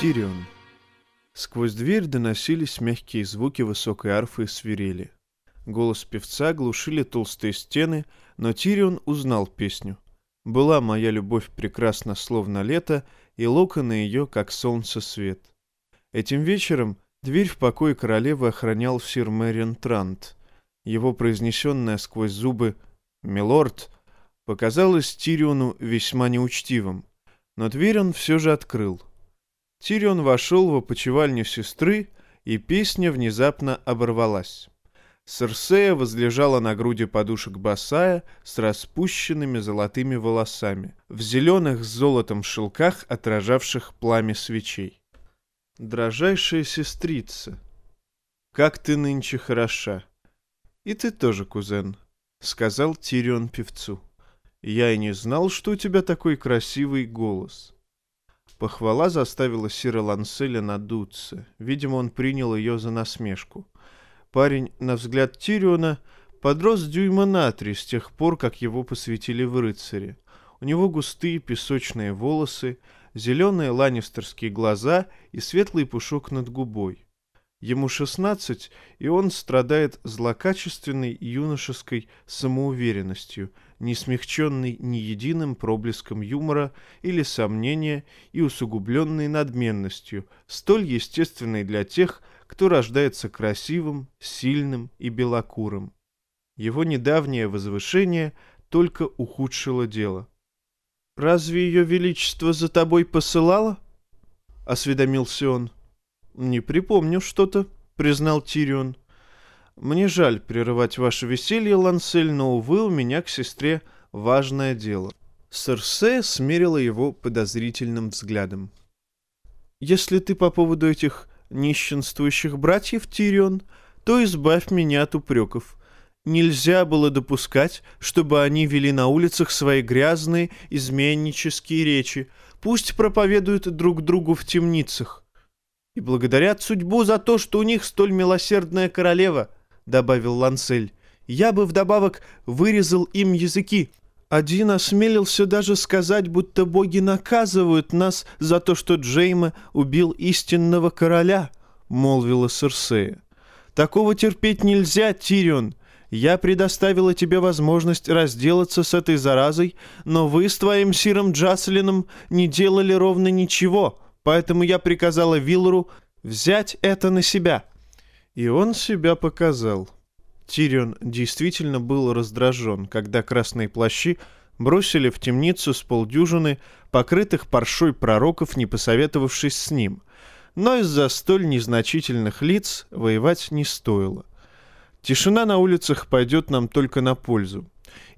Тирион. Сквозь дверь доносились мягкие звуки высокой арфы и свирели. Голос певца глушили толстые стены, но Тирион узнал песню. Была моя любовь прекрасна, словно лето, и локоны ее, как солнце свет. Этим вечером дверь в покой королевы охранял сир Мэриан Трант. Его произнесенное сквозь зубы «Милорд» показалось Тириону весьма неучтивым, но дверь он все же открыл. Тирион вошел в опочивальню сестры, и песня внезапно оборвалась. Серсея возлежала на груди подушек босая с распущенными золотыми волосами, в зеленых с золотом шелках, отражавших пламя свечей. «Дрожайшая сестрица, как ты нынче хороша!» «И ты тоже, кузен», — сказал Тирион певцу. «Я и не знал, что у тебя такой красивый голос». Похвала заставила Сира Ланселя надуться. Видимо, он принял ее за насмешку. Парень, на взгляд Тириона, подрос дюйма на три с тех пор, как его посвятили в рыцаре. У него густые песочные волосы, зеленые ланнистерские глаза и светлый пушок над губой. Ему шестнадцать, и он страдает злокачественной юношеской самоуверенностью, не смягченной ни единым проблеском юмора или сомнения и усугубленной надменностью, столь естественной для тех, кто рождается красивым, сильным и белокурым. Его недавнее возвышение только ухудшило дело. «Разве ее величество за тобой посылало?» — осведомился он. «Не припомню что-то», — признал Тирион. «Мне жаль прерывать ваше веселье, Лансель, но, увы, у меня к сестре важное дело». Серсе смерила его подозрительным взглядом. «Если ты по поводу этих нищенствующих братьев Тирион, то избавь меня от упреков. Нельзя было допускать, чтобы они вели на улицах свои грязные, изменнические речи. Пусть проповедуют друг другу в темницах. И благодарят судьбу за то, что у них столь милосердная королева, — добавил Лансель. Я бы вдобавок вырезал им языки, один осмелился даже сказать, будто боги наказывают нас за то, что Джейма убил истинного короля, — молвила Серсея. Такого терпеть нельзя, Тирион. Я предоставила тебе возможность разделаться с этой заразой, но вы с твоим сиром Джаслином не делали ровно ничего, поэтому я приказала Виллору взять это на себя. И он себя показал. Тирион действительно был раздражен, когда красные плащи бросили в темницу с полдюжины покрытых паршой пророков, не посоветовавшись с ним. Но из-за столь незначительных лиц воевать не стоило. Тишина на улицах пойдет нам только на пользу.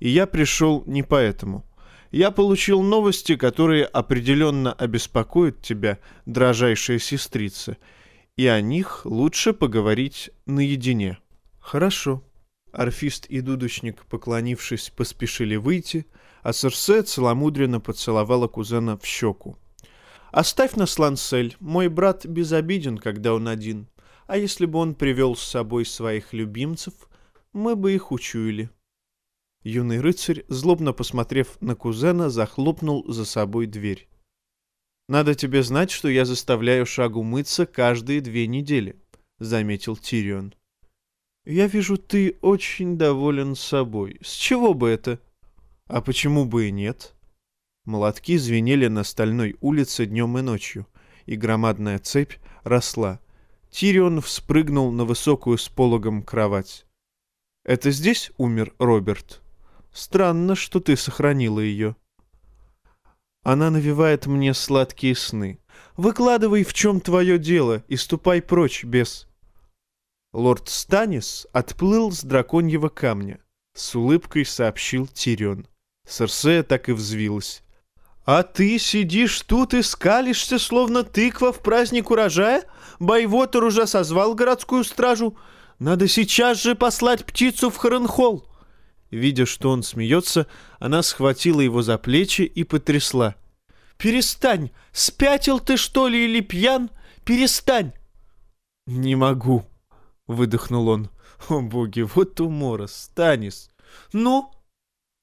И я пришел не поэтому. Я получил новости, которые определенно обеспокоят тебя, дрожайшая сестрица, и о них лучше поговорить наедине. Хорошо. Орфист и дудочник, поклонившись, поспешили выйти, а Серсе целомудренно поцеловала кузена в щеку. «Оставь нас, Лансель, мой брат безобиден, когда он один, а если бы он привел с собой своих любимцев, мы бы их учуяли». Юный рыцарь, злобно посмотрев на кузена, захлопнул за собой дверь. «Надо тебе знать, что я заставляю шагу мыться каждые две недели», — заметил Тирион. «Я вижу, ты очень доволен собой. С чего бы это?» «А почему бы и нет?» Молотки звенели на стальной улице днем и ночью, и громадная цепь росла. Тирион вспрыгнул на высокую с пологом кровать. «Это здесь умер Роберт? Странно, что ты сохранила ее». Она навевает мне сладкие сны. Выкладывай, в чем твое дело, и ступай прочь, без. Лорд Станис отплыл с драконьего камня. С улыбкой сообщил Тирион. Серсея так и взвилась. «А ты сидишь тут и скалишься, словно тыква в праздник урожая? Байвотер уже созвал городскую стражу. Надо сейчас же послать птицу в Харенхолл!» Видя, что он смеется, она схватила его за плечи и потрясла. «Перестань! Спятил ты, что ли, или пьян? Перестань!» «Не могу!» выдохнул он. О боги, вот умора, Станис. Ну?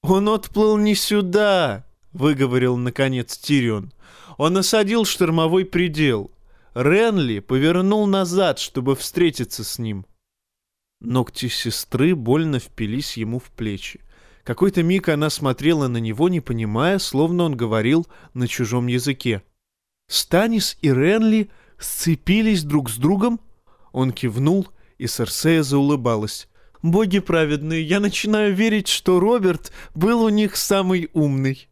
Он отплыл не сюда, выговорил наконец Тирион. Он осадил штормовой предел. Ренли повернул назад, чтобы встретиться с ним. Ногти сестры больно впились ему в плечи. Какой-то миг она смотрела на него, не понимая, словно он говорил на чужом языке. Станис и Ренли сцепились друг с другом? Он кивнул, и Серсея заулыбалась. «Боги праведные, я начинаю верить, что Роберт был у них самый умный».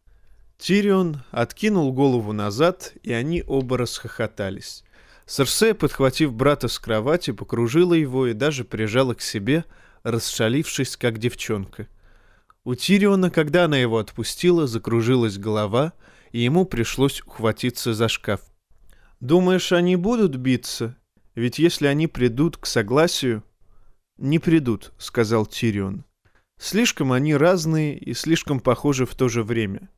Тирион откинул голову назад, и они оба расхохотались. Серсея, подхватив брата с кровати, покружила его и даже прижала к себе, расшалившись, как девчонка. У Тириона, когда она его отпустила, закружилась голова, и ему пришлось ухватиться за шкаф. «Думаешь, они будут биться? Ведь если они придут к согласию...» «Не придут», — сказал Тирион. «Слишком они разные и слишком похожи в то же время.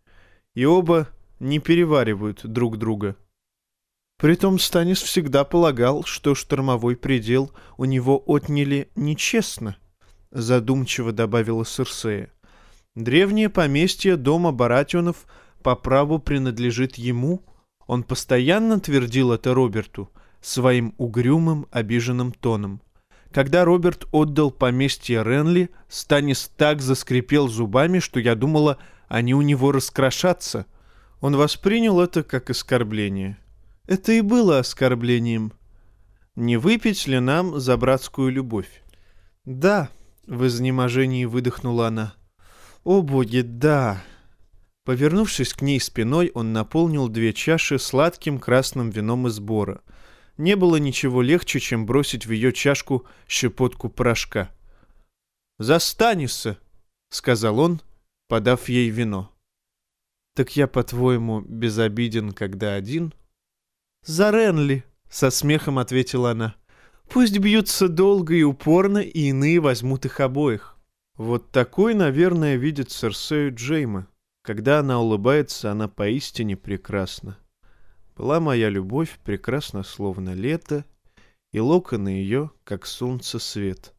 И оба не переваривают друг друга». Притом Станис всегда полагал, что штормовой предел у него отняли нечестно, задумчиво добавила Серсея. Древнее поместье дома Баратионов по праву принадлежит ему. Он постоянно твердил это Роберту своим угрюмым, обиженным тоном. Когда Роберт отдал поместье Ренли, Станис так заскрипел зубами, что я думала, они у него раскрошатся. Он воспринял это как оскорбление. Это и было оскорблением. Не выпить ли нам за братскую любовь? Да, в изнеможении выдохнула она. «О боги, да!» Повернувшись к ней спиной, он наполнил две чаши сладким красным вином из бора. Не было ничего легче, чем бросить в ее чашку щепотку порошка. «Застанешься!» — сказал он, подав ей вино. «Так я, по-твоему, безобиден, когда один?» «За Ренли!» — со смехом ответила она. «Пусть бьются долго и упорно, и иные возьмут их обоих». Вот такой, наверное, видит Серсею Джейма. Когда она улыбается, она поистине прекрасна. Была моя любовь прекрасна, словно лето, и локоны ее, как солнце свет.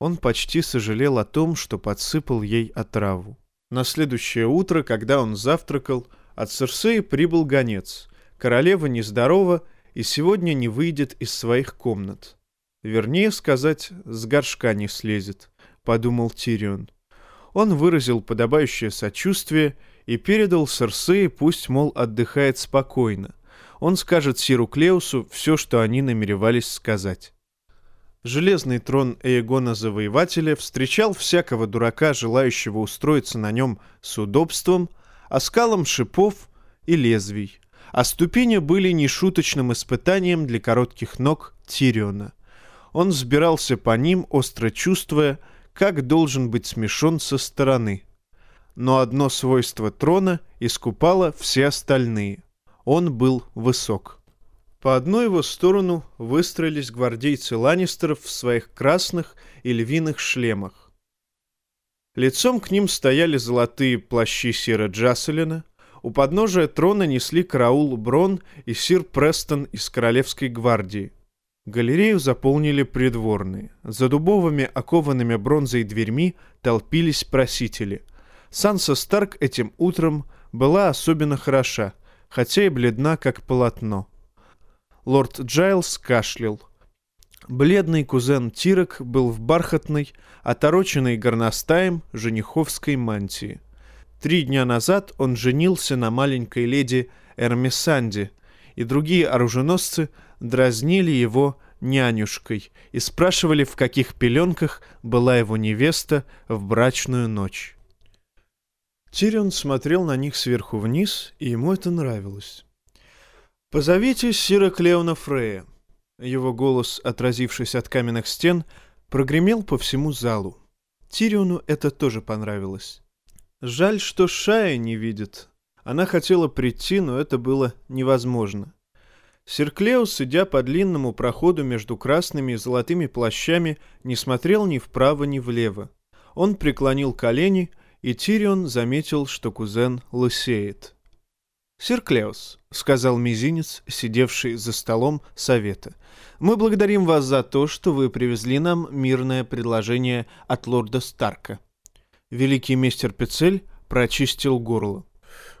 Он почти сожалел о том, что подсыпал ей отраву. На следующее утро, когда он завтракал, от Серсеи прибыл гонец. Королева нездорова и сегодня не выйдет из своих комнат. Вернее сказать, с горшка не слезет. — подумал Тирион. Он выразил подобающее сочувствие и передал Серсее, пусть, мол, отдыхает спокойно. Он скажет Сиру Клеусу все, что они намеревались сказать. Железный трон Эегона Завоевателя встречал всякого дурака, желающего устроиться на нем с удобством, оскалом шипов и лезвий, а ступени были нешуточным испытанием для коротких ног Тириона. Он взбирался по ним, остро чувствуя, как должен быть смешон со стороны. Но одно свойство трона искупало все остальные. Он был высок. По одну его сторону выстроились гвардейцы Ланнистеров в своих красных и львиных шлемах. Лицом к ним стояли золотые плащи Сира Джасселина, у подножия трона несли караул Брон и сир Престон из Королевской гвардии – Галерею заполнили придворные. За дубовыми, окованными бронзой дверьми толпились просители. Санса Старк этим утром была особенно хороша, хотя и бледна, как полотно. Лорд Джайлс кашлял. Бледный кузен Тирок был в бархатной, отороченной горностаем жениховской мантии. Три дня назад он женился на маленькой леди Эрмисанде, и другие оруженосцы дразнили его нянюшкой и спрашивали, в каких пеленках была его невеста в брачную ночь. Тирион смотрел на них сверху вниз, и ему это нравилось. «Позовите Сира Клеона Фрея». Его голос, отразившись от каменных стен, прогремел по всему залу. Тириону это тоже понравилось. Жаль, что Шая не видит. Она хотела прийти, но это было невозможно. Серклеус, идя по длинному проходу между красными и золотыми плащами, не смотрел ни вправо, ни влево. Он преклонил колени, и Тирион заметил, что кузен лысеет. «Серклеус», — сказал мизинец, сидевший за столом совета, — «мы благодарим вас за то, что вы привезли нам мирное предложение от лорда Старка». Великий мистер Пецель прочистил горло.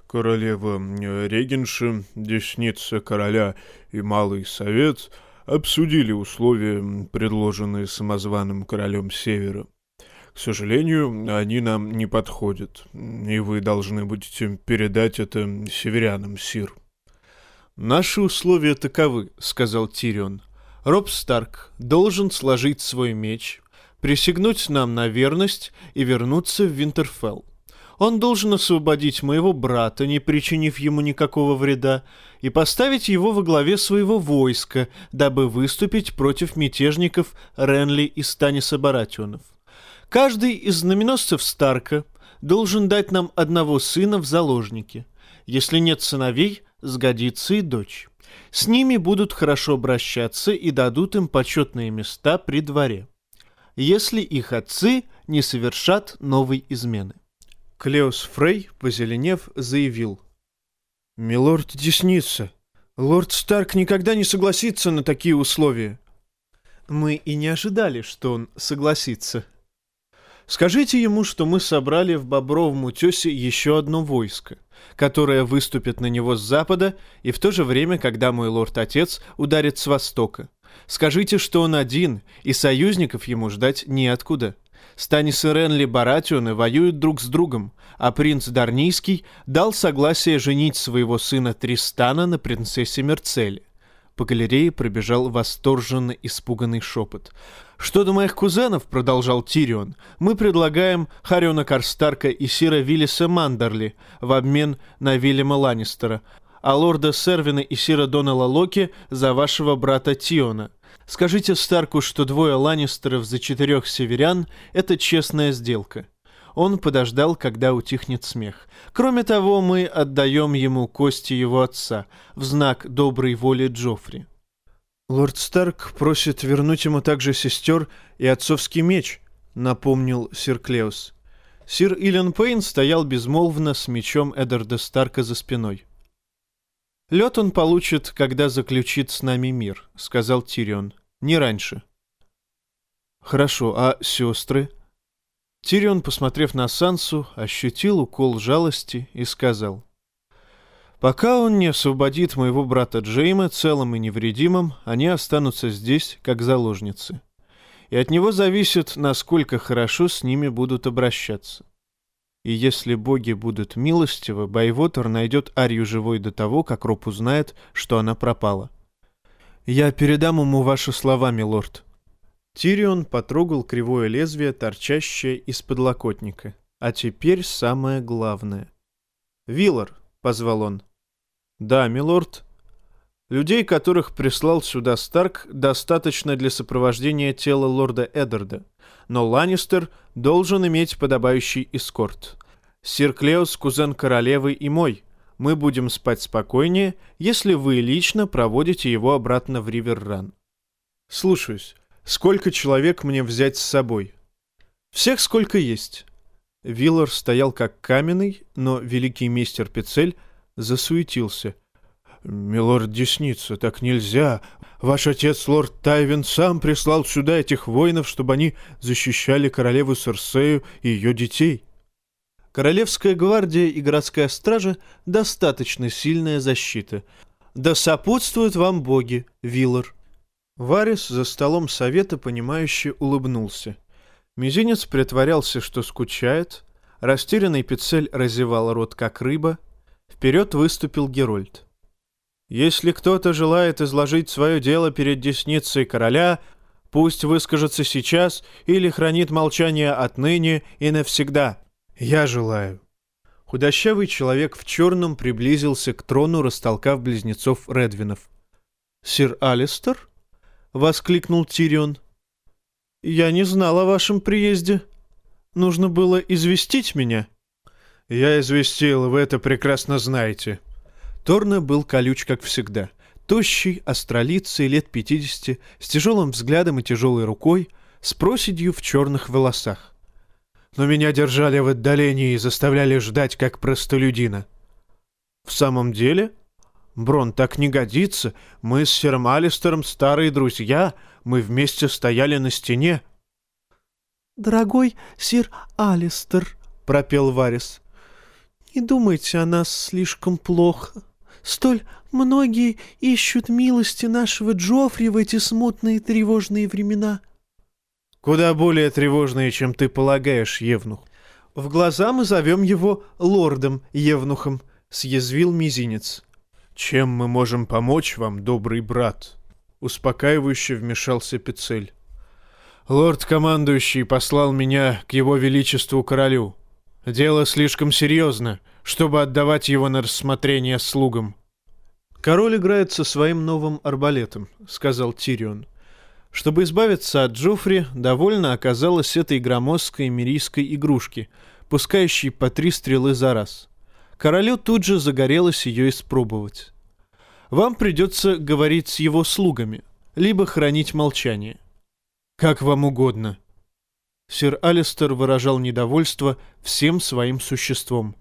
Королева э, Регенша, Десница Короля и Малый Совет обсудили условия, предложенные самозваным королем Севера. К сожалению, они нам не подходят, и вы должны будете передать это северянам, Сир. «Наши условия таковы», — сказал Тирион. «Роб Старк должен сложить свой меч, присягнуть нам на верность и вернуться в Винтерфелл. Он должен освободить моего брата, не причинив ему никакого вреда, и поставить его во главе своего войска, дабы выступить против мятежников Ренли и Станиса Баратионов. Каждый из знаменосцев Старка должен дать нам одного сына в заложники. Если нет сыновей, сгодится и дочь. С ними будут хорошо обращаться и дадут им почетные места при дворе. Если их отцы не совершат новой измены. Клеос Фрей, позеленев, заявил. «Милорд Десница, лорд Старк никогда не согласится на такие условия». «Мы и не ожидали, что он согласится», Скажите ему, что мы собрали в Бобровом утесе еще одно войско, которое выступит на него с запада и в то же время, когда мой лорд-отец ударит с востока. Скажите, что он один, и союзников ему ждать неоткуда. Станис и Ренли Баратионы воюют друг с другом, а принц Дарнийский дал согласие женить своего сына Тристана на принцессе Мерцеле. По галерее пробежал восторженно испуганный шепот. «Что до моих кузенов», — продолжал Тирион, — «мы предлагаем Хариона Карстарка и Сира Виллиса Мандерли в обмен на Вильяма Ланнистера, а лорда Сервина и Сира Доннелла Локи за вашего брата Тиона. Скажите Старку, что двое Ланнистеров за четырех северян — это честная сделка. Он подождал, когда утихнет смех. Кроме того, мы отдаем ему кости его отца в знак доброй воли Джоффри. «Лорд Старк просит вернуть ему также сестер и отцовский меч», — напомнил сир Клеус. Сир Иллен Пейн стоял безмолвно с мечом Эддарда Старка за спиной. «Лед он получит, когда заключит с нами мир», — сказал Тирион. «Не раньше». «Хорошо, а сестры?» Тирион, посмотрев на Сансу, ощутил укол жалости и сказал. «Пока он не освободит моего брата Джейма целым и невредимым, они останутся здесь, как заложницы. И от него зависит, насколько хорошо с ними будут обращаться. И если боги будут милостивы, Байвотер найдет Арию живой до того, как Роб узнает, что она пропала. Я передам ему ваши слова, милорд», Тирион потрогал кривое лезвие, торчащее из подлокотника. А теперь самое главное. «Виллар», — позвал он. «Да, милорд». Людей, которых прислал сюда Старк, достаточно для сопровождения тела лорда Эддарда, но Ланнистер должен иметь подобающий эскорт. Сир Клеус — кузен королевы и мой. Мы будем спать спокойнее, если вы лично проводите его обратно в Риверран. Слушаюсь. Сколько человек мне взять с собой? Всех сколько есть. Виллар стоял как каменный, но великий мистер Пицель засуетился. «Милорд Десница, так нельзя. Ваш отец, лорд Тайвин, сам прислал сюда этих воинов, чтобы они защищали королеву Серсею и ее детей». Королевская гвардия и городская стража — достаточно сильная защита. Да сопутствуют вам боги, Виллар. Варис за столом совета, понимающе улыбнулся. Мизинец притворялся, что скучает. Растерянный Пицель разевал рот, как рыба. Вперед выступил Герольд. «Если кто-то желает изложить свое дело перед десницей короля, пусть выскажется сейчас или хранит молчание отныне и навсегда. Я желаю». Худощавый человек в черном приблизился к трону, растолкав близнецов Редвинов. «Сир Алистер?» — воскликнул Тирион. «Я не знал о вашем приезде. Нужно было известить меня». «Я известил, вы это прекрасно знаете». Торна был колюч, как всегда. Тощий, астролицый, лет пятидесяти, с тяжелым взглядом и тяжелой рукой, с проседью в черных волосах. Но меня держали в отдалении и заставляли ждать, как простолюдина. «В самом деле?» Брон, так не годится. Мы с Сером Алистером старые друзья. Мы вместе стояли на стене. «Дорогой сир Алистер», — пропел Варис, Не думайте о нас слишком плохо. Столь многие ищут милости нашего Джоффри в эти смутные тревожные времена. Куда более тревожные, чем ты полагаешь, Евнух. В глаза мы зовем его лордом Евнухом, съязвил мизинец. Чем мы можем помочь вам, добрый брат? Успокаивающе вмешался Пицель. Лорд-командующий послал меня к его величеству королю. Дело слишком серьезно, чтобы отдавать его на рассмотрение слугам. «Король играет со своим новым арбалетом», — сказал Тирион. Чтобы избавиться от Джоффри, довольно оказалось этой громоздкой мирийской игрушки, пускающей по три стрелы за раз. Королю тут же загорелось ее испробовать. Вам придется говорить с его слугами, либо хранить молчание. Как вам угодно. Сир Алистер выражал недовольство всем своим существом.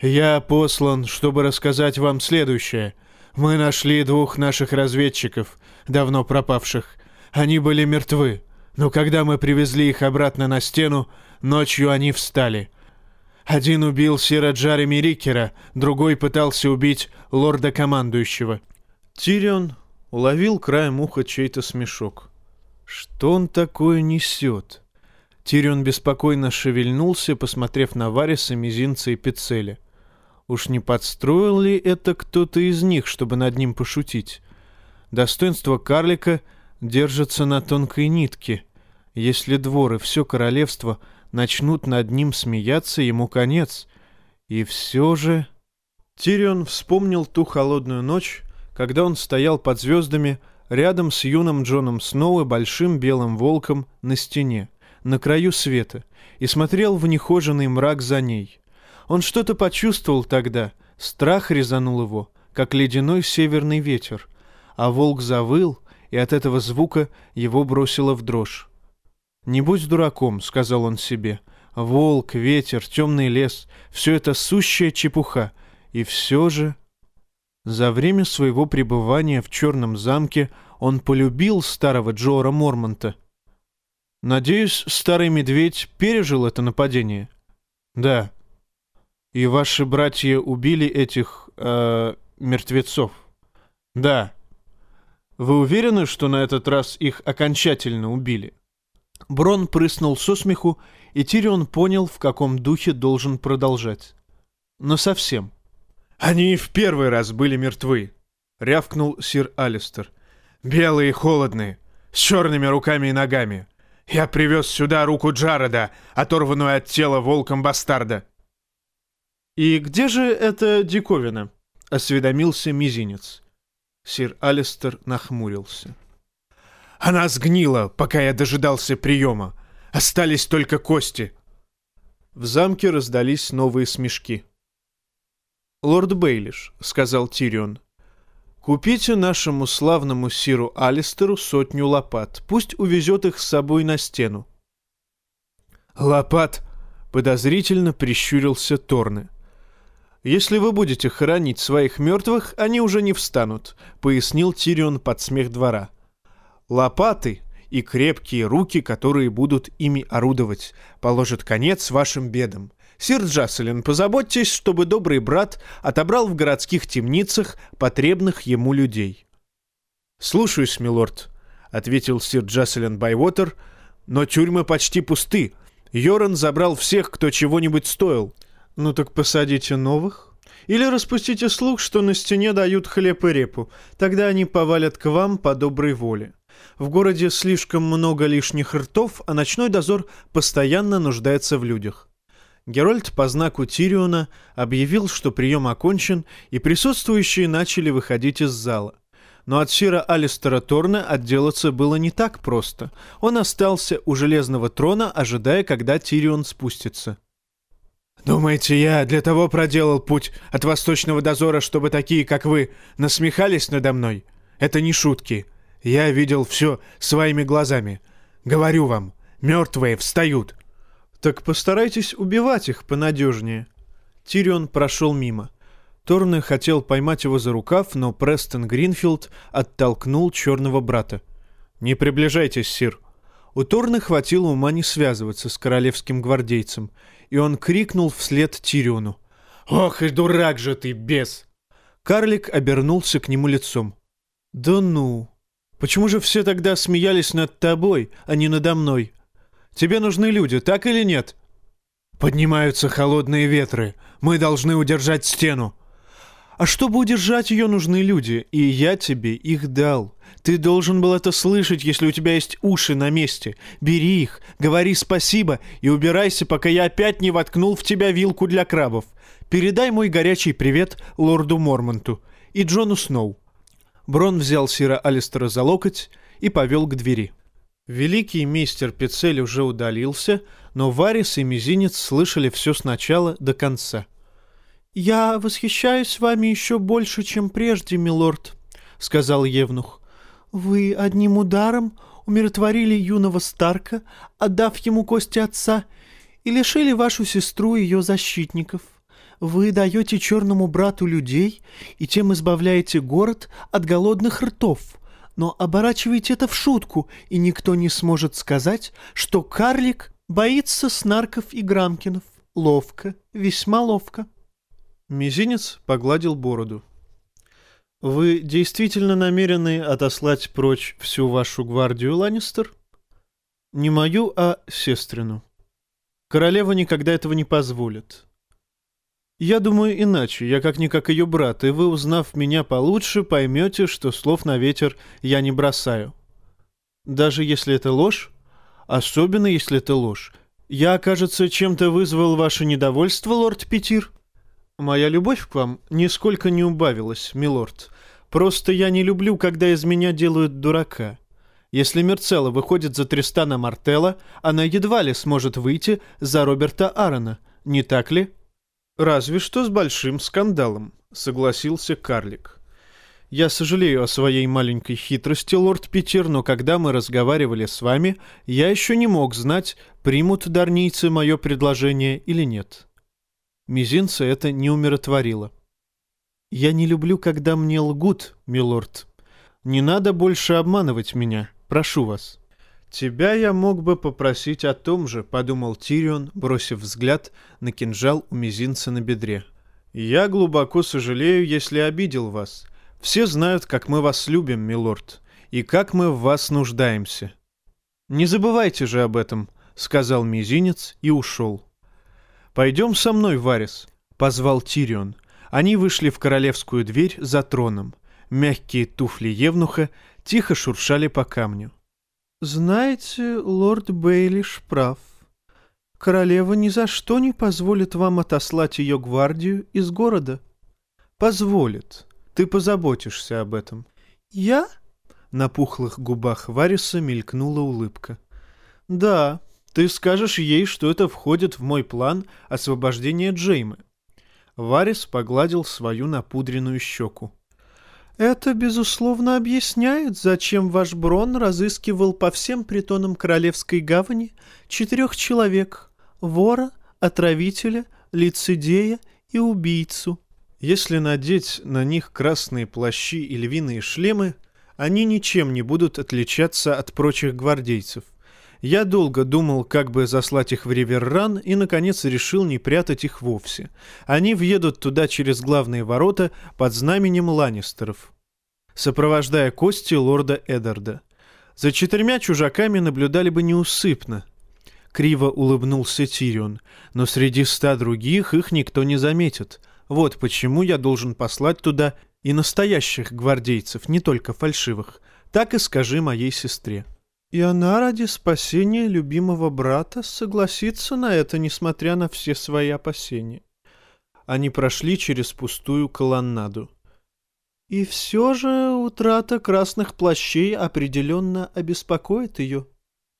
«Я послан, чтобы рассказать вам следующее. Мы нашли двух наших разведчиков, давно пропавших. Они были мертвы, но когда мы привезли их обратно на стену, ночью они встали. Один убил Сира Джареми Рикера, другой пытался убить лорда-командующего. Тирион уловил краем уха чей-то смешок. Что он такое несет? Тирион беспокойно шевельнулся, посмотрев на Вариса, Мизинца и Пицеля. Уж не подстроил ли это кто-то из них, чтобы над ним пошутить? Достоинство карлика — держится на тонкой нитке. Если двор и все королевство начнут над ним смеяться, ему конец. И все же... Тирион вспомнил ту холодную ночь, когда он стоял под звездами рядом с юным Джоном Сноу и большим белым волком на стене, на краю света, и смотрел в нехоженный мрак за ней. Он что-то почувствовал тогда, страх резанул его, как ледяной северный ветер, а волк завыл — и от этого звука его бросило в дрожь. «Не будь дураком», — сказал он себе. «Волк, ветер, темный лес — все это сущая чепуха. И все же...» За время своего пребывания в Черном замке он полюбил старого Джора Мормонта. «Надеюсь, старый медведь пережил это нападение?» «Да». «И ваши братья убили этих... Э, мертвецов?» «Да». Вы уверены, что на этот раз их окончательно убили? Брон прыснул со смеху, и Тирион понял, в каком духе должен продолжать. Но совсем. «Они и в первый раз были мертвы», — рявкнул сир Алистер. «Белые и холодные, с черными руками и ногами. Я привез сюда руку Джареда, оторванную от тела волком бастарда». «И где же эта диковина?» — осведомился мизинец. Сир Алистер нахмурился. «Она сгнила, пока я дожидался приема. Остались только кости». В замке раздались новые смешки. «Лорд Бейлиш», — сказал Тирион, — «купите нашему славному сиру Алистеру сотню лопат. Пусть увезет их с собой на стену». «Лопат?» — подозрительно прищурился Торны. «Если вы будете хоронить своих мертвых, они уже не встанут», — пояснил Тирион под смех двора. «Лопаты и крепкие руки, которые будут ими орудовать, положат конец вашим бедам. Сир Джаселин, позаботьтесь, чтобы добрый брат отобрал в городских темницах потребных ему людей». «Слушаюсь, милорд», — ответил сир Джаселин Байвотер, — «но тюрьмы почти пусты. Йоран забрал всех, кто чего-нибудь стоил». Ну так посадите новых. Или распустите слух, что на стене дают хлеб и репу. Тогда они повалят к вам по доброй воле. В городе слишком много лишних ртов, а ночной дозор постоянно нуждается в людях. Герольд по знаку Тириона объявил, что прием окончен, и присутствующие начали выходить из зала. Но от Сира Алистера Торна отделаться было не так просто. Он остался у Железного Трона, ожидая, когда Тирион спустится. «Думаете, я для того проделал путь от Восточного дозора, чтобы такие, как вы, насмехались надо мной? Это не шутки. Я видел все своими глазами. Говорю вам, мертвые встают». «Так постарайтесь убивать их понадежнее». Тирион прошел мимо. Торне хотел поймать его за рукав, но Престон Гринфилд оттолкнул черного брата. «Не приближайтесь, сир». У Торна хватило ума не связываться с королевским гвардейцем — и он крикнул вслед Тириону. «Ох и дурак же ты, бес!» Карлик обернулся к нему лицом. «Да ну! Почему же все тогда смеялись над тобой, а не надо мной? Тебе нужны люди, так или нет?» «Поднимаются холодные ветры. Мы должны удержать стену». «А чтобы удержать ее, нужны люди, и я тебе их дал. Ты должен был это слышать, если у тебя есть уши на месте. Бери их, говори спасибо и убирайся, пока я опять не воткнул в тебя вилку для крабов. Передай мой горячий привет лорду Мормонту и Джону Сноу». Брон взял Сира Алистера за локоть и повел к двери. Великий мистер Пицель уже удалился, но Варис и Мизинец слышали все сначала до конца. «Я восхищаюсь вами еще больше, чем прежде, милорд», — сказал Евнух. «Вы одним ударом умиротворили юного Старка, отдав ему кости отца, и лишили вашу сестру ее защитников. Вы даете черному брату людей и тем избавляете город от голодных ртов» но оборачивайте это в шутку, и никто не сможет сказать, что карлик боится снарков и грамкинов. Ловко, весьма ловко. Мизинец погладил бороду. «Вы действительно намерены отослать прочь всю вашу гвардию, Ланнистер?» «Не мою, а сестрину. Королева никогда этого не позволит. Я думаю иначе, я как-никак ее брат, и вы, узнав меня получше, поймете, что слов на ветер я не бросаю. Даже если это ложь, особенно если это ложь, я, кажется, чем-то вызвал ваше недовольство, лорд Петир? Моя любовь к вам нисколько не убавилась, милорд. Просто я не люблю, когда из меня делают дурака. Если Мерцелла выходит за Тристана Мартелла, она едва ли сможет выйти за Роберта Аарона, не так ли?» «Разве что с большим скандалом», — согласился карлик. «Я сожалею о своей маленькой хитрости, лорд Питер, но когда мы разговаривали с вами, я еще не мог знать, примут дарнийцы мое предложение или нет». Мизинца это не умиротворило. «Я не люблю, когда мне лгут, милорд. Не надо больше обманывать меня, прошу вас». «Тебя я мог бы попросить о том же», — подумал Тирион, бросив взгляд на кинжал у мизинца на бедре. «Я глубоко сожалею, если обидел вас. Все знают, как мы вас любим, милорд, и как мы в вас нуждаемся». «Не забывайте же об этом», — сказал мизинец и ушел. «Пойдем со мной, Варис», — позвал Тирион. Они вышли в королевскую дверь за троном. Мягкие туфли Евнуха тихо шуршали по камню. «Знаете, лорд Бейлиш прав. Королева ни за что не позволит вам отослать ее гвардию из города». «Позволит. Ты позаботишься об этом». «Я?» На пухлых губах Вариса мелькнула улыбка. «Да, ты скажешь ей, что это входит в мой план освобождения Джеймы». Варис погладил свою напудренную щеку. Это, безусловно, объясняет, зачем ваш Брон разыскивал по всем притонам Королевской гавани четырех человек — вора, отравителя, лицедея и убийцу. Если надеть на них красные плащи и львиные шлемы, они ничем не будут отличаться от прочих гвардейцев. Я долго думал, как бы заслать их в Риверран, и, наконец, решил не прятать их вовсе. Они въедут туда через главные ворота под знаменем Ланнистеров, сопровождая кости лорда Эдарда. За четырьмя чужаками наблюдали бы неусыпно. Криво улыбнулся Тирион, но среди ста других их никто не заметит. Вот почему я должен послать туда и настоящих гвардейцев, не только фальшивых. Так и скажи моей сестре. И она ради спасения любимого брата согласится на это, несмотря на все свои опасения. Они прошли через пустую колоннаду. И все же утрата красных плащей определенно обеспокоит ее.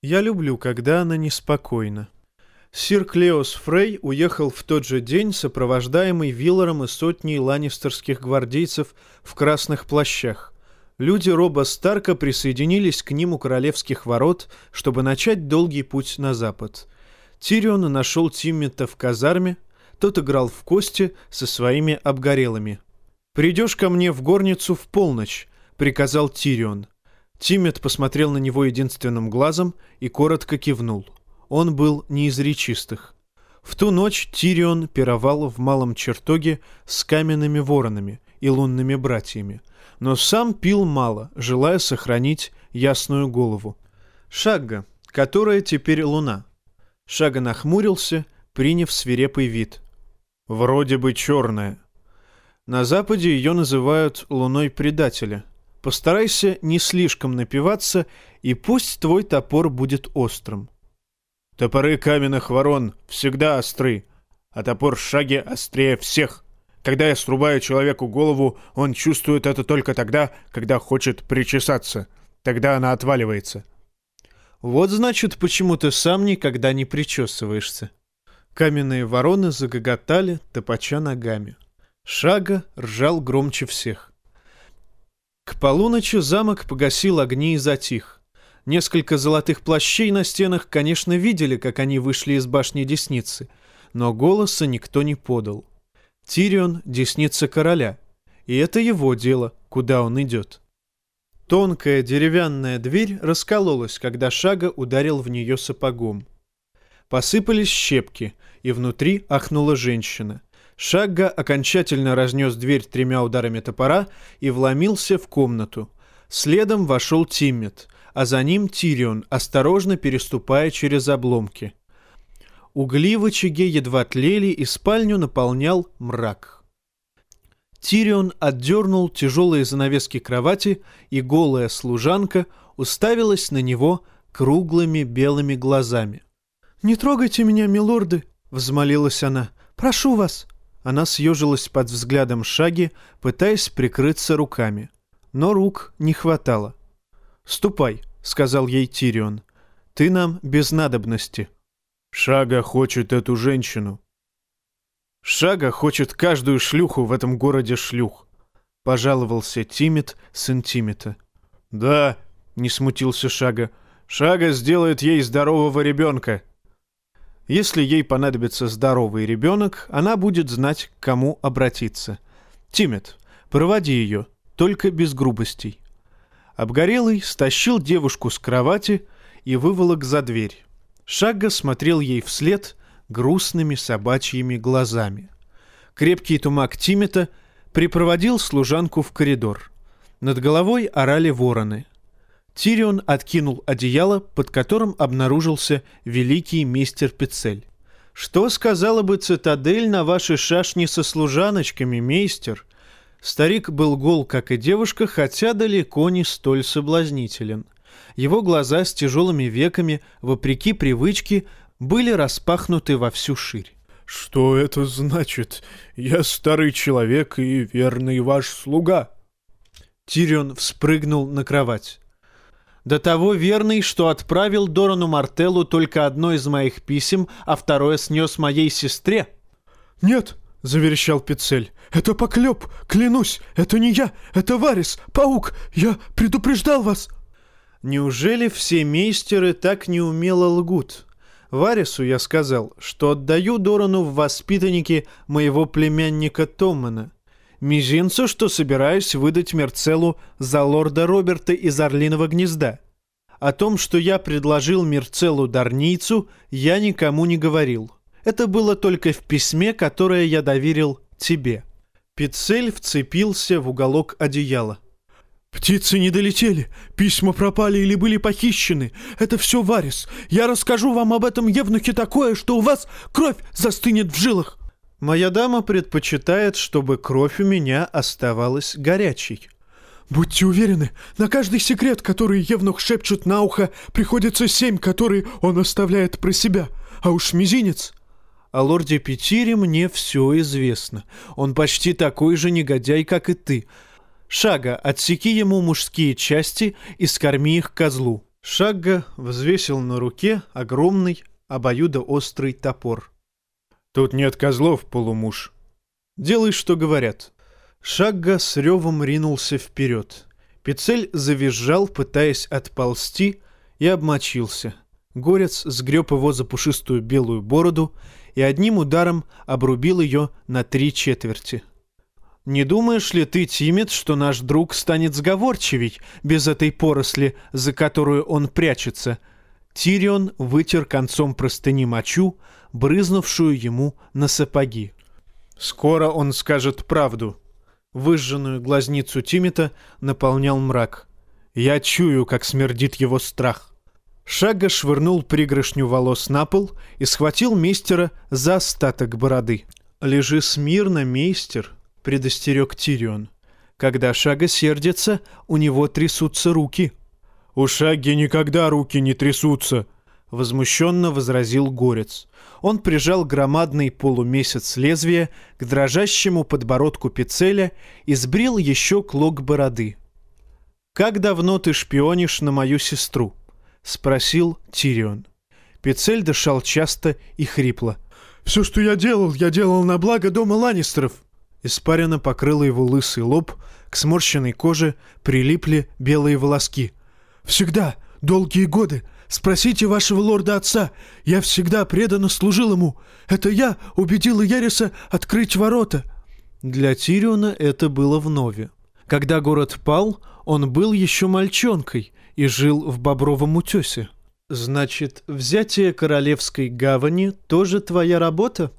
Я люблю, когда она неспокойна. Сир Клеос Фрей уехал в тот же день, сопровождаемый Виллером и сотней ланнистерских гвардейцев в красных плащах. Люди Роба Старка присоединились к ним у королевских ворот, чтобы начать долгий путь на запад. Тирион нашел Тиммета в казарме, тот играл в кости со своими обгорелыми. «Придешь ко мне в горницу в полночь», — приказал Тирион. Тиммет посмотрел на него единственным глазом и коротко кивнул. Он был не из речистых. В ту ночь Тирион пировал в малом чертоге с каменными воронами и лунными братьями, но сам пил мало, желая сохранить ясную голову. Шагга, которая теперь луна. Шага нахмурился, приняв свирепый вид. Вроде бы черная. На Западе ее называют луной предателя. Постарайся не слишком напиваться, и пусть твой топор будет острым. Топоры каменных ворон всегда остры, а топор Шаги острее всех. Когда я срубаю человеку голову, он чувствует это только тогда, когда хочет причесаться. Тогда она отваливается. Вот значит, почему ты сам никогда не причесываешься. Каменные вороны загоготали, топача ногами. Шага ржал громче всех. К полуночи замок погасил огни и затих. Несколько золотых плащей на стенах, конечно, видели, как они вышли из башни Десницы, но голоса никто не подал. Тирион — Десница короля, и это его дело, куда он идет. Тонкая деревянная дверь раскололась, когда Шага ударил в нее сапогом. Посыпались щепки, и внутри ахнула женщина. Шагга окончательно разнес дверь тремя ударами топора и вломился в комнату. Следом вошел Тиммет, а за ним Тирион, осторожно переступая через обломки. Угли в очаге едва тлели, и спальню наполнял мрак. Тирион отдернул тяжелые занавески кровати, и голая служанка уставилась на него круглыми белыми глазами. «Не трогайте меня, милорды!» — взмолилась она. «Прошу вас!» Она съежилась под взглядом Шаги, пытаясь прикрыться руками. Но рук не хватало. «Ступай», — сказал ей Тирион. «Ты нам без надобности». «Шага хочет эту женщину». «Шага хочет каждую шлюху в этом городе шлюх», — пожаловался Тимит сын Тимита. «Да», — не смутился Шага, — «Шага сделает ей здорового ребенка». Если ей понадобится здоровый ребенок, она будет знать, к кому обратиться. Тимет, проводи ее, только без грубостей. Обгорелый стащил девушку с кровати и выволок за дверь. Шагга смотрел ей вслед грустными собачьими глазами. Крепкий тумак Тимета припроводил служанку в коридор. Над головой орали вороны. Тирион откинул одеяло, под которым обнаружился великий мистер Пицель. «Что сказала бы цитадель на вашей шашни со служаночками, мейстер?» Старик был гол, как и девушка, хотя далеко не столь соблазнителен. Его глаза с тяжелыми веками, вопреки привычке, были распахнуты во всю ширь. «Что это значит? Я старый человек и верный ваш слуга». Тирион вспрыгнул на кровать. До того верный, что отправил Дорану Мартеллу только одно из моих писем, а второе снес моей сестре. «Нет!» — заверещал Пицель. «Это поклеп! Клянусь! Это не я! Это Варис! Паук! Я предупреждал вас!» Неужели все мейстеры так неумело лгут? Варису я сказал, что отдаю Дорану в воспитанники моего племянника Томмана. Мизинцу, что собираюсь выдать Мерцеллу за лорда Роберта из Орлиного гнезда. О том, что я предложил Мерцеллу Дарницу, я никому не говорил. Это было только в письме, которое я доверил тебе. Пицель вцепился в уголок одеяла. «Птицы не долетели, письма пропали или были похищены. Это все Варис. Я расскажу вам об этом евнухе такое, что у вас кровь застынет в жилах». Моя дама предпочитает, чтобы кровь у меня оставалась горячей. Будьте уверены, на каждый секрет, который Евнух шепчет на ухо, приходится семь, которые он оставляет про себя. А уж мизинец... О лорде Петире мне все известно. Он почти такой же негодяй, как и ты. Шага, отсеки ему мужские части и скорми их козлу. Шага взвесил на руке огромный обоюдоострый топор. Тут нет козлов, полумуж. Делай, что говорят. Шагга с ревом ринулся вперед. Пицель завизжал, пытаясь отползти, и обмочился. Горец сгреб его за пушистую белую бороду и одним ударом обрубил ее на три четверти. «Не думаешь ли ты, Тимет, что наш друг станет сговорчивей без этой поросли, за которую он прячется?» Тирион вытер концом простыни мочу, брызнувшую ему на сапоги. Скоро он скажет правду. Выжженную глазницу Тимита наполнял мрак. Я чую, как смердит его страх. Шага швырнул пригоршню волос на пол и схватил мейстера за остаток бороды. «Лежи смирно, мейстер», — предостерег Тирион. «Когда Шага сердится, у него трясутся руки». «У Шаги никогда руки не трясутся», — возмущенно возразил Горец. Он прижал громадный полумесяц лезвия к дрожащему подбородку Пицеля и сбрил еще клок бороды. «Как давно ты шпионишь на мою сестру?» — спросил Тирион. Пицель дышал часто и хрипло. «Все, что я делал, я делал на благо дома Ланнистеров». Испарина покрыла его лысый лоб, к сморщенной коже прилипли белые волоски. «Всегда, долгие годы, Спросите вашего лорда-отца. Я всегда преданно служил ему. Это я убедил Яриса открыть ворота». Для Тириона это было вновь. Когда город пал, он был еще мальчонкой и жил в Бобровом утесе. «Значит, взятие Королевской гавани тоже твоя работа?»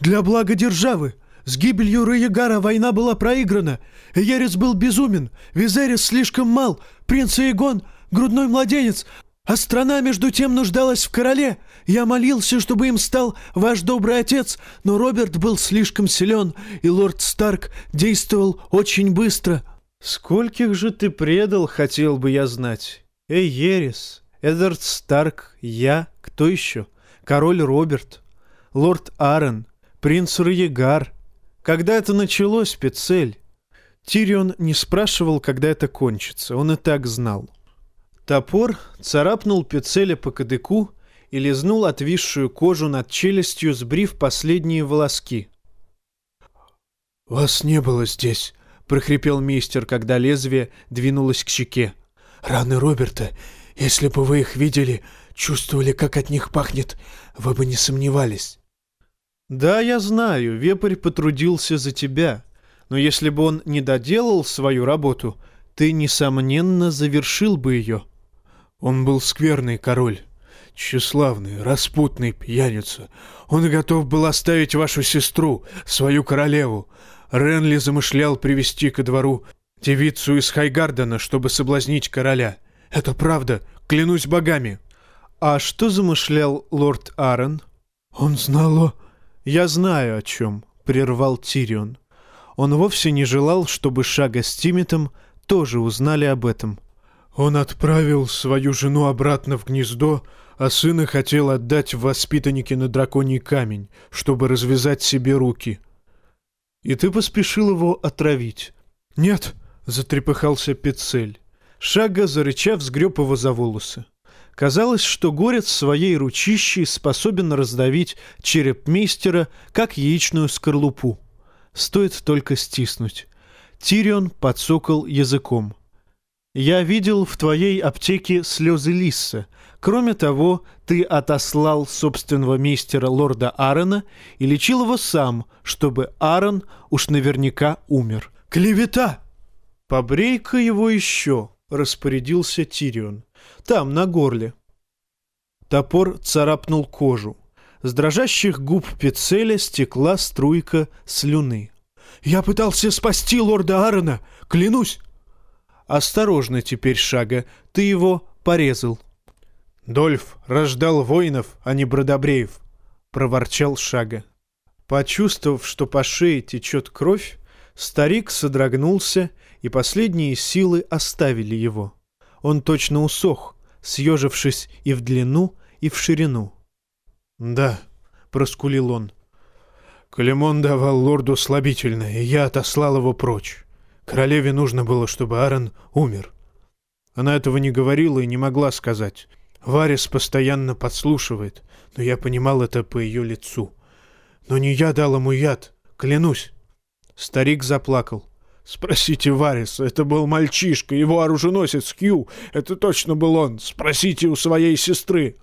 «Для блага державы. С гибелью Раягара война была проиграна. Ярис был безумен, Визерис слишком мал, принц Иегон — грудной младенец, а страна, между тем, нуждалась в короле. Я молился, чтобы им стал ваш добрый отец, но Роберт был слишком силен, и лорд Старк действовал очень быстро». «Скольких же ты предал, хотел бы я знать? Эй, Ерис, Эдвард Старк, я, кто еще? Король Роберт, лорд Аарон, принц Раегар. Когда это началось, Пецель?» Тирион не спрашивал, когда это кончится, он и так знал. Топор царапнул Пюцеля по кадыку и лизнул отвисшую кожу над челюстью, сбрив последние волоски. «Вас не было здесь», — прохрипел мистер, когда лезвие двинулось к щеке. «Раны Роберта, если бы вы их видели, чувствовали, как от них пахнет, вы бы не сомневались». «Да, я знаю, вепрь потрудился за тебя, но если бы он не доделал свою работу, ты, несомненно, завершил бы ее». Он был скверный король, тщеславный, распутный пьяница. Он готов был оставить вашу сестру, свою королеву. Ренли замышлял привести ко двору девицу из Хайгардена, чтобы соблазнить короля. Это правда, клянусь богами. А что замышлял лорд Аарон? Он знал о... Я знаю о чем, прервал Тирион. Он вовсе не желал, чтобы Шага с Тимитом тоже узнали об этом. Он отправил свою жену обратно в гнездо, а сына хотел отдать в воспитанники на драконий камень, чтобы развязать себе руки. И ты поспешил его отравить? Нет, затрепыхался Пецель. Шага, зарычав, сгреб его за волосы. Казалось, что горец своей ручищей способен раздавить череп мейстера, как яичную скорлупу. Стоит только стиснуть. Тирион подсокал языком — я видел в твоей аптеке слезы Лисса. Кроме того, ты отослал собственного мистера лорда Аарона и лечил его сам, чтобы Аарон уж наверняка умер. Клевета! Побрей-ка его еще, распорядился Тирион. Там, на горле. Топор царапнул кожу. С дрожащих губ Пицеля стекла струйка слюны. «Я пытался спасти лорда Аарона, клянусь!» Осторожно теперь, Шага, ты его порезал. Дольф рождал воинов, а не бродобреев, проворчал Шага. Почувствовав, что по шее течет кровь, старик содрогнулся, и последние силы оставили его. Он точно усох, съежившись и в длину, и в ширину. «Да», — проскулил он, — «Калимон давал лорду слабительное, и я отослал его прочь. Королеве нужно было, чтобы Аарон умер. Она этого не говорила и не могла сказать. Варис постоянно подслушивает, но я понимал это по ее лицу. Но не я дал ему яд, клянусь. Старик заплакал. «Спросите Вариса, это был мальчишка, его оруженосец Кью, это точно был он. Спросите у своей сестры».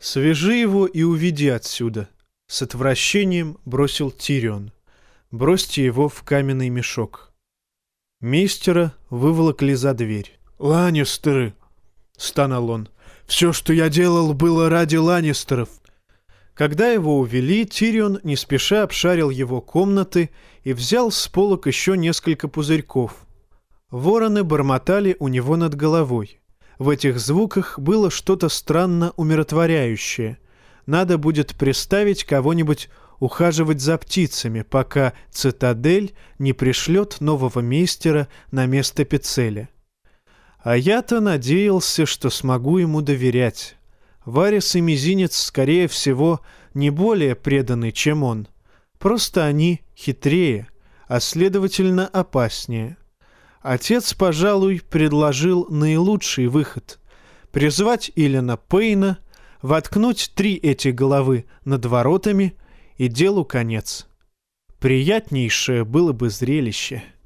«Свяжи его и уведи отсюда», — с отвращением бросил Тирион. «Бросьте его в каменный мешок». Мистера выволокли за дверь. «Ланнистеры!» — стонал он. «Все, что я делал, было ради Ланнистеров!» Когда его увели, Тирион не спеша обшарил его комнаты и взял с полок еще несколько пузырьков. Вороны бормотали у него над головой. В этих звуках было что-то странно умиротворяющее. Надо будет приставить кого-нибудь ухаживать за птицами, пока цитадель не пришлет нового мейстера на место Пицеля. А я-то надеялся, что смогу ему доверять. Варис и Мизинец, скорее всего, не более преданы, чем он. Просто они хитрее, а следовательно опаснее. Отец, пожалуй, предложил наилучший выход — призвать Илена Пейна, воткнуть три эти головы над воротами — и делу конец. Приятнейшее было бы зрелище —